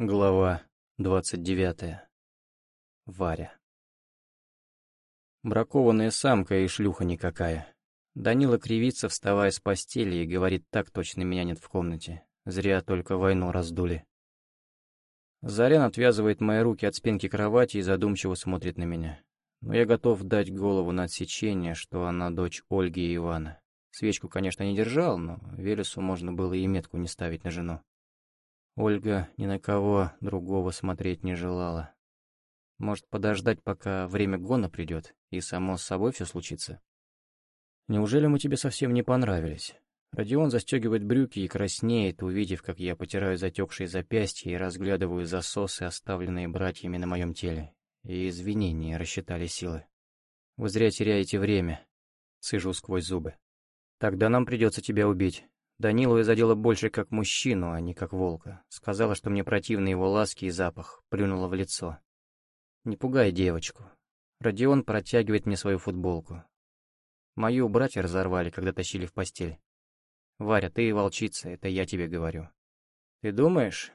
Глава двадцать девятая. Варя. Бракованная самка и шлюха никакая. Данила кривится, вставая с постели, и говорит, так точно меня нет в комнате. Зря только войну раздули. Зарян отвязывает мои руки от спинки кровати и задумчиво смотрит на меня. Но я готов дать голову на отсечение, что она дочь Ольги и Ивана. Свечку, конечно, не держал, но Велесу можно было и метку не ставить на жену. Ольга ни на кого другого смотреть не желала. Может, подождать, пока время гона придет, и само с собой все случится? Неужели мы тебе совсем не понравились? Родион застегивает брюки и краснеет, увидев, как я потираю затекшие запястья и разглядываю засосы, оставленные братьями на моем теле. И извинения рассчитали силы. Вы зря теряете время. Цыжу сквозь зубы. Тогда нам придется тебя убить. Данилу я задела больше как мужчину, а не как волка. Сказала, что мне противны его ласки и запах, плюнула в лицо. Не пугай девочку. Родион протягивает мне свою футболку. Мою братья разорвали, когда тащили в постель. Варя, ты волчица, это я тебе говорю. Ты думаешь?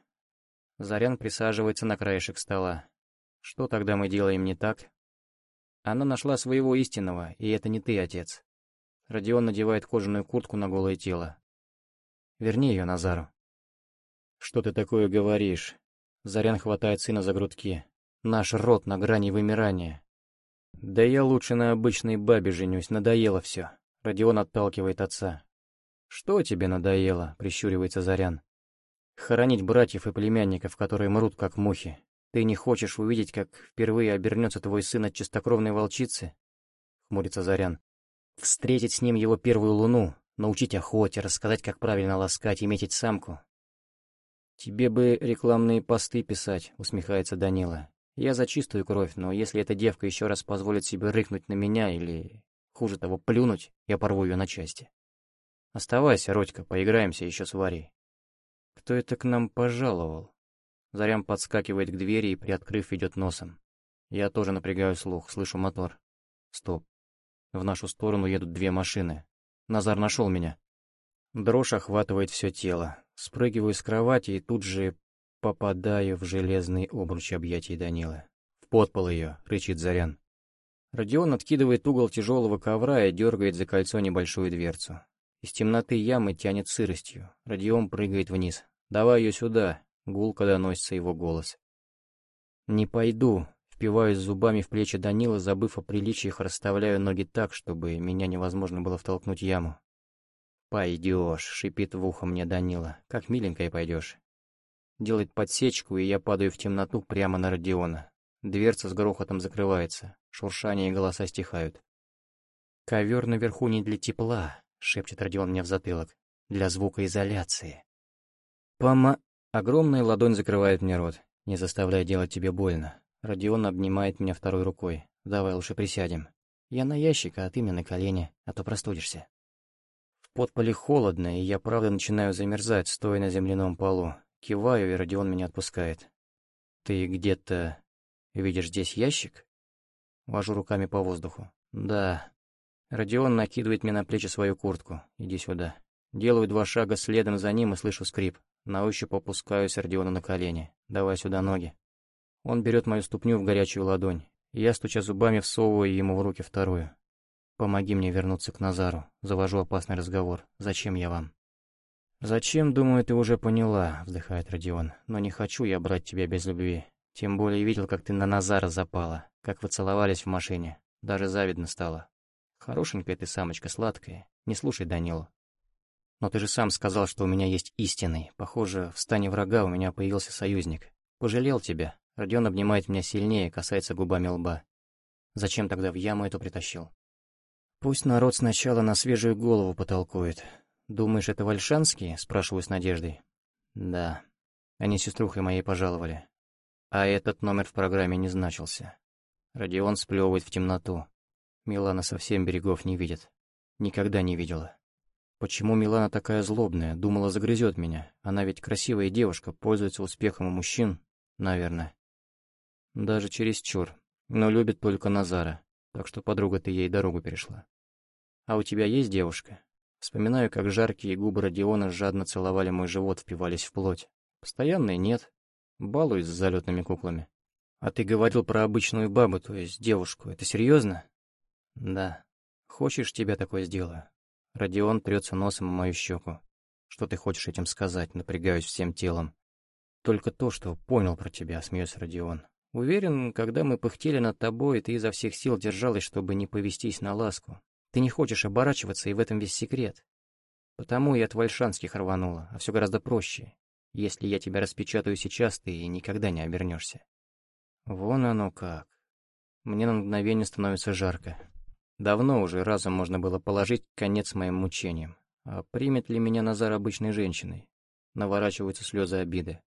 Зарян присаживается на краешек стола. Что тогда мы делаем не так? Она нашла своего истинного, и это не ты, отец. Родион надевает кожаную куртку на голое тело. Верни ее Назару. Что ты такое говоришь? Зарян хватает сына за грудки. Наш род на грани вымирания. Да я лучше на обычной бабе женюсь, надоело все. Родион отталкивает отца. Что тебе надоело? Прищуривается Зарян. Хоронить братьев и племянников, которые мрут как мухи. Ты не хочешь увидеть, как впервые обернется твой сын от чистокровной волчицы? Хмурится Зарян. Встретить с ним его первую луну, научить охоте, рассказать, как правильно ласкать и метить самку. «Тебе бы рекламные посты писать», — усмехается Данила. «Я за чистую кровь, но если эта девка еще раз позволит себе рыкнуть на меня или, хуже того, плюнуть, я порву ее на части. Оставайся, Родька, поиграемся еще с Варей». «Кто это к нам пожаловал?» Зарям подскакивает к двери и, приоткрыв, идет носом. Я тоже напрягаю слух, слышу мотор. Стоп. В нашу сторону едут две машины. Назар нашел меня. Дрожь охватывает все тело. Спрыгиваю с кровати и тут же попадаю в железный обруч объятий Данилы. В подпол ее, рычит Зарян. Родион откидывает угол тяжелого ковра и дергает за кольцо небольшую дверцу. Из темноты ямы тянет сыростью. Родион прыгает вниз. «Давай ее сюда!» — гулко доносится его голос. «Не пойду!» Впиваюсь зубами в плечи Данила, забыв о приличиях, расставляю ноги так, чтобы меня невозможно было втолкнуть яму. «Пойдешь», — шипит в ухо мне Данила, — «как миленькая пойдешь». Делает подсечку, и я падаю в темноту прямо на Родиона. Дверца с грохотом закрывается, шуршание и голоса стихают. «Ковер наверху не для тепла», — шепчет Родион мне в затылок, — «для звукоизоляции». «Пома...» Огромная ладонь закрывает мне рот, не заставляя делать тебе больно. Родион обнимает меня второй рукой. «Давай лучше присядем. Я на ящик, а ты мне на колени, а то простудишься». В подполе холодно, и я правда начинаю замерзать, стоя на земляном полу. Киваю, и Родион меня отпускает. «Ты где-то видишь здесь ящик?» Вожу руками по воздуху. «Да». Родион накидывает мне на плечи свою куртку. «Иди сюда». Делаю два шага следом за ним и слышу скрип. На ощупь опускаюсь Родиону на колени. «Давай сюда ноги». Он берет мою ступню в горячую ладонь. Я, стуча зубами, всовываю ему в руки вторую. «Помоги мне вернуться к Назару. Завожу опасный разговор. Зачем я вам?» «Зачем, думаю, ты уже поняла», — вздыхает Родион. «Но не хочу я брать тебя без любви. Тем более видел, как ты на Назара запала, как вы целовались в машине. Даже завидно стало. Хорошенькая ты самочка, сладкая. Не слушай Данилу. Но ты же сам сказал, что у меня есть истинный. Похоже, в стане врага у меня появился союзник. Пожалел тебя, Родион обнимает меня сильнее, касается губами лба. Зачем тогда в яму эту притащил? Пусть народ сначала на свежую голову потолкует. Думаешь, это вальшанские? Спрашиваю с надеждой. Да. Они сеструхой моей пожаловали. А этот номер в программе не значился. Родион сплевывает в темноту. Милана совсем берегов не видит. Никогда не видела. Почему Милана такая злобная? Думала, загрызет меня. Она ведь красивая девушка, пользуется успехом у мужчин, наверное. Даже чересчур. Но любит только Назара, так что подруга ты ей дорогу перешла. А у тебя есть девушка? Вспоминаю, как жаркие губы Родиона жадно целовали мой живот, впивались в плоть. Постоянной нет. Балуюсь с залетными куклами. А ты говорил про обычную бабу, то есть девушку. Это серьезно? Да. Хочешь, тебя такое сделаю? Родион трется носом о мою щеку. Что ты хочешь этим сказать? Напрягаюсь всем телом. Только то, что понял про тебя, смеется Родион. Уверен, когда мы пыхтели над тобой, ты изо всех сил держалась, чтобы не повестись на ласку. Ты не хочешь оборачиваться, и в этом весь секрет. Потому и от Вальшанских рванула, а все гораздо проще. Если я тебя распечатаю сейчас, ты никогда не обернешься. Вон оно как. Мне на мгновение становится жарко. Давно уже разом можно было положить конец моим мучениям. А примет ли меня Назар обычной женщиной? Наворачиваются слезы обиды.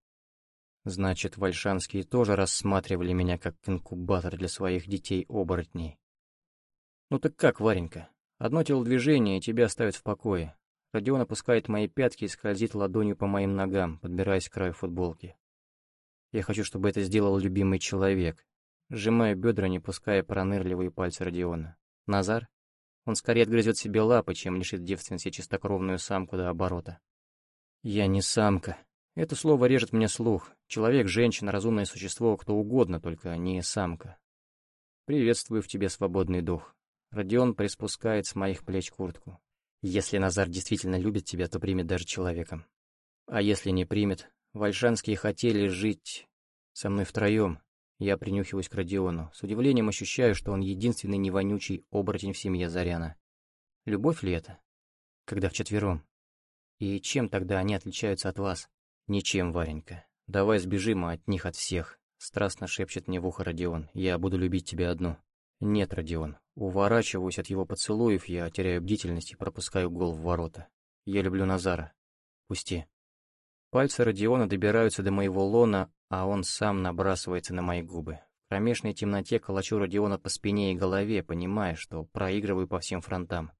Значит, вальшанские тоже рассматривали меня как инкубатор для своих детей-оборотней. Ну так как, Варенька? Одно телодвижение, и тебя оставят в покое. Родион опускает мои пятки и скользит ладонью по моим ногам, подбираясь к краю футболки. Я хочу, чтобы это сделал любимый человек. Сжимаю бедра, не пуская пронырливые пальцы Родиона. Назар? Он скорее отгрызет себе лапы, чем лишит девственности чистокровную самку до оборота. Я не самка. Это слово режет мне слух. Человек, женщина, разумное существо, кто угодно, только не самка. Приветствую в тебе свободный дух. Родион приспускает с моих плеч куртку. Если Назар действительно любит тебя, то примет даже человеком. А если не примет, Вальшанские хотели жить со мной втроем. Я принюхиваюсь к Родиону. С удивлением ощущаю, что он единственный невонючий оборотень в семье Заряна. Любовь ли это? Когда вчетвером? И чем тогда они отличаются от вас? Ничем, Варенька. Давай сбежим от них от всех. Страстно шепчет мне в ухо Родион. Я буду любить тебя одну. Нет, Родион. Уворачиваюсь от его поцелуев, я теряю бдительность и пропускаю гол в ворота. Я люблю Назара. Пусти. Пальцы Родиона добираются до моего лона, а он сам набрасывается на мои губы. В кромешной темноте калачу Родиона по спине и голове, понимая, что проигрываю по всем фронтам.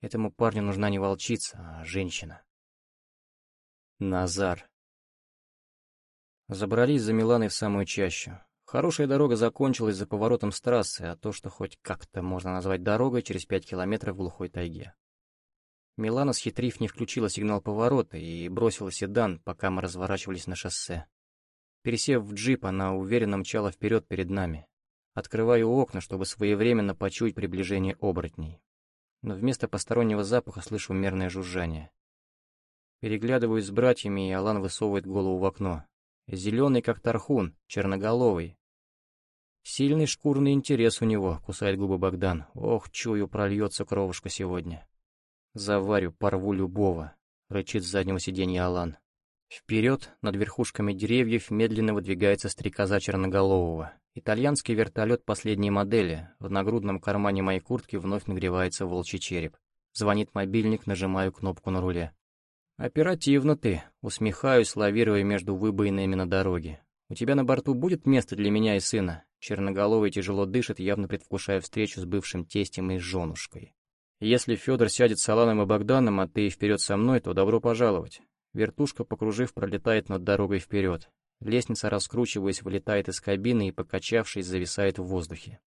Этому парню нужна не волчица, а женщина. Назар. Забрались за Миланой в самую чащу. Хорошая дорога закончилась за поворотом с трассы, а то, что хоть как-то можно назвать дорогой, через пять километров в глухой тайге. Милана, схитрив, не включила сигнал поворота и бросила седан, пока мы разворачивались на шоссе. Пересев в джип, она уверенно мчала вперед перед нами. Открываю окна, чтобы своевременно почуять приближение оборотней. Но вместо постороннего запаха слышу мерное жужжание. Переглядываюсь с братьями, и Алан высовывает голову в окно. Зеленый, как тархун, черноголовый. Сильный шкурный интерес у него, кусает губы Богдан. Ох, чую, прольется кровушка сегодня. «Заварю, порву любого», — рычит с заднего сиденья Алан. Вперед, над верхушками деревьев, медленно выдвигается стрекоза черноголового. Итальянский вертолет последней модели. В нагрудном кармане моей куртки вновь нагревается волчий череп. Звонит мобильник, нажимаю кнопку на руле. «Оперативно ты», — усмехаюсь, лавируя между выбоинами на дороге. «У тебя на борту будет место для меня и сына?» Черноголовый тяжело дышит, явно предвкушая встречу с бывшим тестем и женушкой. Если Федор сядет с Аланом и Богданом, а ты вперед со мной, то добро пожаловать. Вертушка, покружив, пролетает над дорогой вперед. Лестница, раскручиваясь, вылетает из кабины и, покачавшись, зависает в воздухе.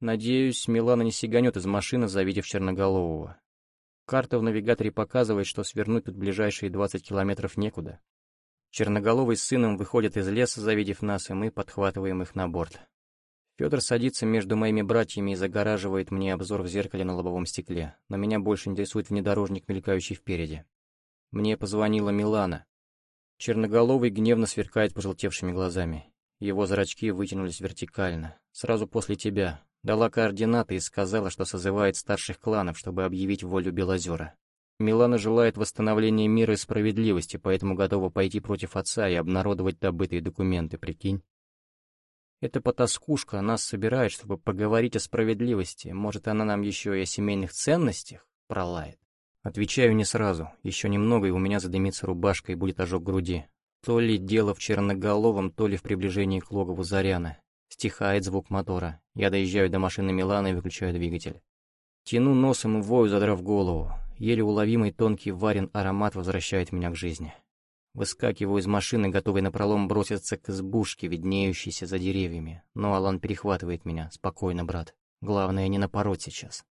Надеюсь, Милана не сиганет из машины, завидев Черноголового. Карта в навигаторе показывает, что свернуть тут ближайшие 20 километров некуда. Черноголовый с сыном выходят из леса, завидев нас, и мы подхватываем их на борт. Федор садится между моими братьями и загораживает мне обзор в зеркале на лобовом стекле, но меня больше интересует внедорожник, мелькающий впереди. Мне позвонила Милана. Черноголовый гневно сверкает пожелтевшими глазами. Его зрачки вытянулись вертикально. Сразу после тебя. Дала координаты и сказала, что созывает старших кланов, чтобы объявить волю Белозера. Милана желает восстановления мира и справедливости, поэтому готова пойти против отца и обнародовать добытые документы, прикинь? Эта потаскушка нас собирает, чтобы поговорить о справедливости. Может, она нам еще и о семейных ценностях пролает? Отвечаю не сразу. Еще немного, и у меня задымится рубашка, и будет ожог груди. То ли дело в черноголовом, то ли в приближении к логову Заряна. Стихает звук мотора. Я доезжаю до машины Милана и выключаю двигатель. Тяну носом и вою, задрав голову. Еле уловимый тонкий варен аромат возвращает меня к жизни. Выскакиваю из машины, готовый напролом броситься к избушке, виднеющейся за деревьями. Но Алан перехватывает меня. Спокойно, брат. Главное, не напороть сейчас.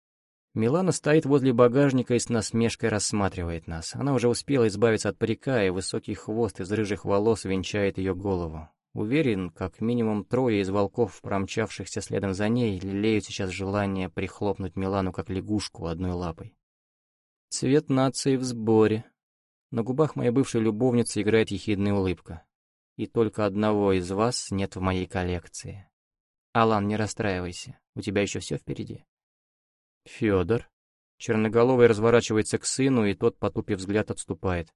Милана стоит возле багажника и с насмешкой рассматривает нас. Она уже успела избавиться от парика, и высокий хвост из рыжих волос венчает ее голову. Уверен, как минимум трое из волков, промчавшихся следом за ней, лелеют сейчас желание прихлопнуть Милану как лягушку одной лапой. Цвет нации в сборе. На губах моей бывшей любовницы играет ехидная улыбка. И только одного из вас нет в моей коллекции. Алан, не расстраивайся, у тебя еще все впереди. Федор. Черноголовый разворачивается к сыну, и тот, потупив взгляд, отступает.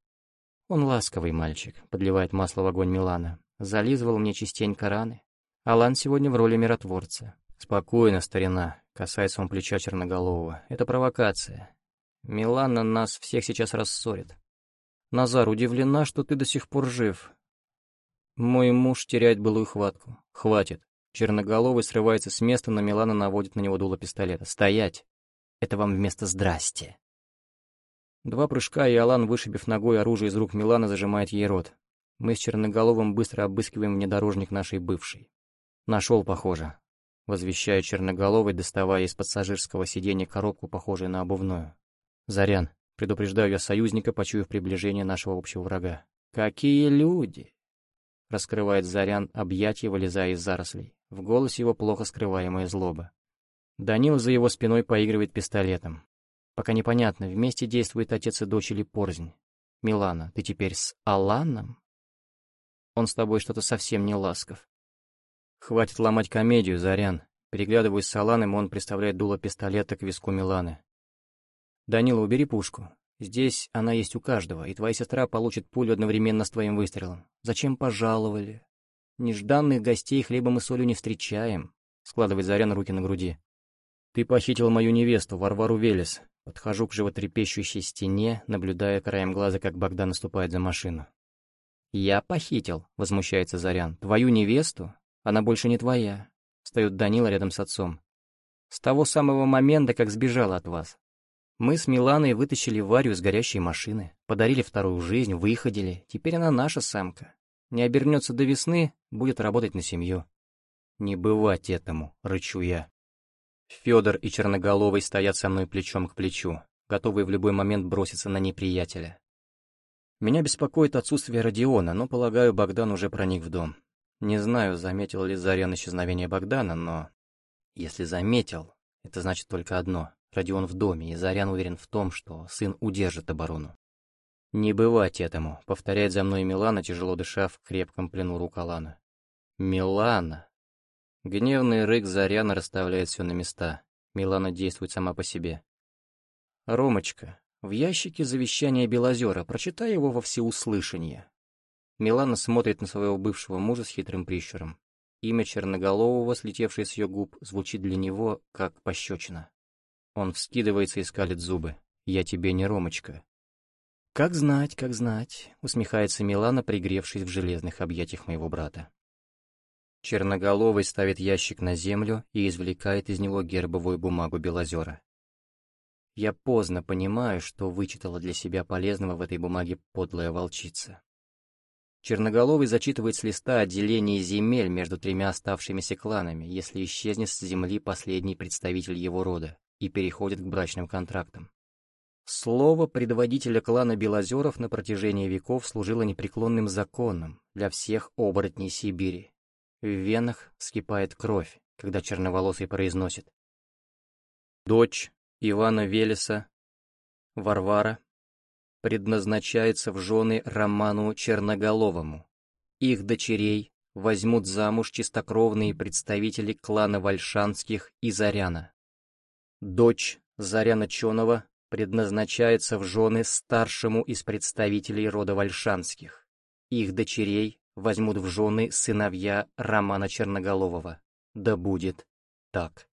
Он ласковый мальчик, подливает масло в огонь Милана. Зализывал мне частенько раны. Алан сегодня в роли миротворца. Спокойно, старина, касается он плеча Черноголового. Это провокация. Милана нас всех сейчас рассорит. Назар, удивлена, что ты до сих пор жив. Мой муж теряет былую хватку. Хватит. Черноголовый срывается с места, но Милана наводит на него дуло пистолета. «Стоять! Это вам вместо «здрасте». Два прыжка, и Алан, вышибив ногой оружие из рук Милана, зажимает ей рот. Мы с Черноголовым быстро обыскиваем внедорожник нашей бывшей. Нашел, похоже. Возвещает Черноголовый, доставая из пассажирского сиденья коробку, похожую на обувную. Зарян, предупреждаю я союзника, почуяв приближение нашего общего врага. «Какие люди!» Раскрывает Зарян объятия, вылезая из зарослей. В голосе его плохо скрываемая злоба. Данил за его спиной поигрывает пистолетом. Пока непонятно, вместе действует отец и дочь или порзнь. Милана, ты теперь с Аланом? Он с тобой что-то совсем не ласков. Хватит ломать комедию, Зарян. Переглядываясь с Аланом, он приставляет дуло пистолета к виску Миланы. Данила, убери пушку. Здесь она есть у каждого, и твоя сестра получит пулю одновременно с твоим выстрелом. Зачем пожаловали? Нежданных гостей хлебом и солью не встречаем. Складывает Зарян руки на груди. «Ты похитил мою невесту, Варвару Велес». Подхожу к животрепещущей стене, наблюдая краем глаза, как Богдан наступает за машину. «Я похитил», — возмущается Зарян. «Твою невесту? Она больше не твоя». Встает Данила рядом с отцом. «С того самого момента, как сбежала от вас. Мы с Миланой вытащили Варю из горящей машины, подарили вторую жизнь, выходили. Теперь она наша самка. Не обернется до весны, будет работать на семью». «Не бывать этому», — рычу я. Федор и Черноголовый стоят со мной плечом к плечу, готовые в любой момент броситься на неприятеля. Меня беспокоит отсутствие Родиона, но, полагаю, Богдан уже проник в дом. Не знаю, заметил ли Зарян исчезновение Богдана, но... Если заметил, это значит только одно. Родион в доме, и Зарян уверен в том, что сын удержит оборону. «Не бывать этому», — повторяет за мной Милана, тяжело дыша в крепком плену рук Алана. «Милана!» Гневный рык Заряна расставляет все на места. Милана действует сама по себе. «Ромочка, в ящике завещание Белозера, прочитай его во всеуслышание». Милана смотрит на своего бывшего мужа с хитрым прищуром. Имя Черноголового, слетевшее с ее губ, звучит для него, как пощечина. Он вскидывается и скалит зубы. «Я тебе не Ромочка». «Как знать, как знать», — усмехается Милана, пригревшись в железных объятиях моего брата. Черноголовый ставит ящик на землю и извлекает из него гербовую бумагу Белозера. Я поздно понимаю, что вычитала для себя полезного в этой бумаге подлая волчица. Черноголовый зачитывает с листа отделение земель между тремя оставшимися кланами, если исчезнет с земли последний представитель его рода, и переходит к брачным контрактам. Слово предводителя клана Белозеров на протяжении веков служило непреклонным законом для всех оборотней Сибири, в венах вскипает кровь, когда черноволосый произносит. Дочь Ивана Велеса, Варвара, предназначается в жены Роману Черноголовому. Их дочерей возьмут замуж чистокровные представители клана Вальшанских и Заряна. Дочь Заряна Чонова предназначается в жены старшему из представителей рода Вальшанских. Их дочерей возьмут в жены сыновья Романа Черноголового. Да будет так.